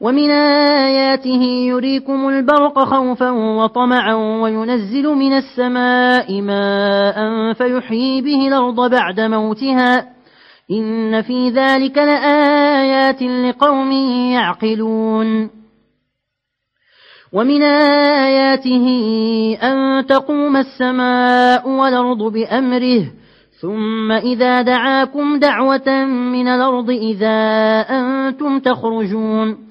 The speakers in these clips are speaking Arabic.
ومن آياته يريكم البرق خوفا وطمعا وينزل من السماء ماء فيحيي به الأرض بعد موتها إن في ذلك لآيات لقوم يعقلون. ومن آياته أن تقوم السماء والأرض بأمره ثم إذا دعاكم دعوة من الأرض إذا أنتم تخرجون.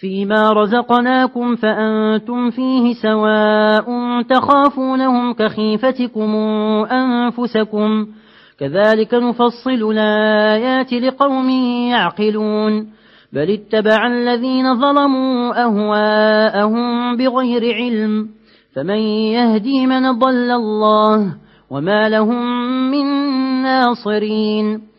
فيما رزقناكم فأنتم فيه سواء تخافونهم كخيفتكم أنفسكم. كذلك نفصل الآيات لقوم يعقلون. بل اتبع الذين ظلموا أهواءهم بغير علم. فمن يهدي من ضل الله وما لهم من ناصرين.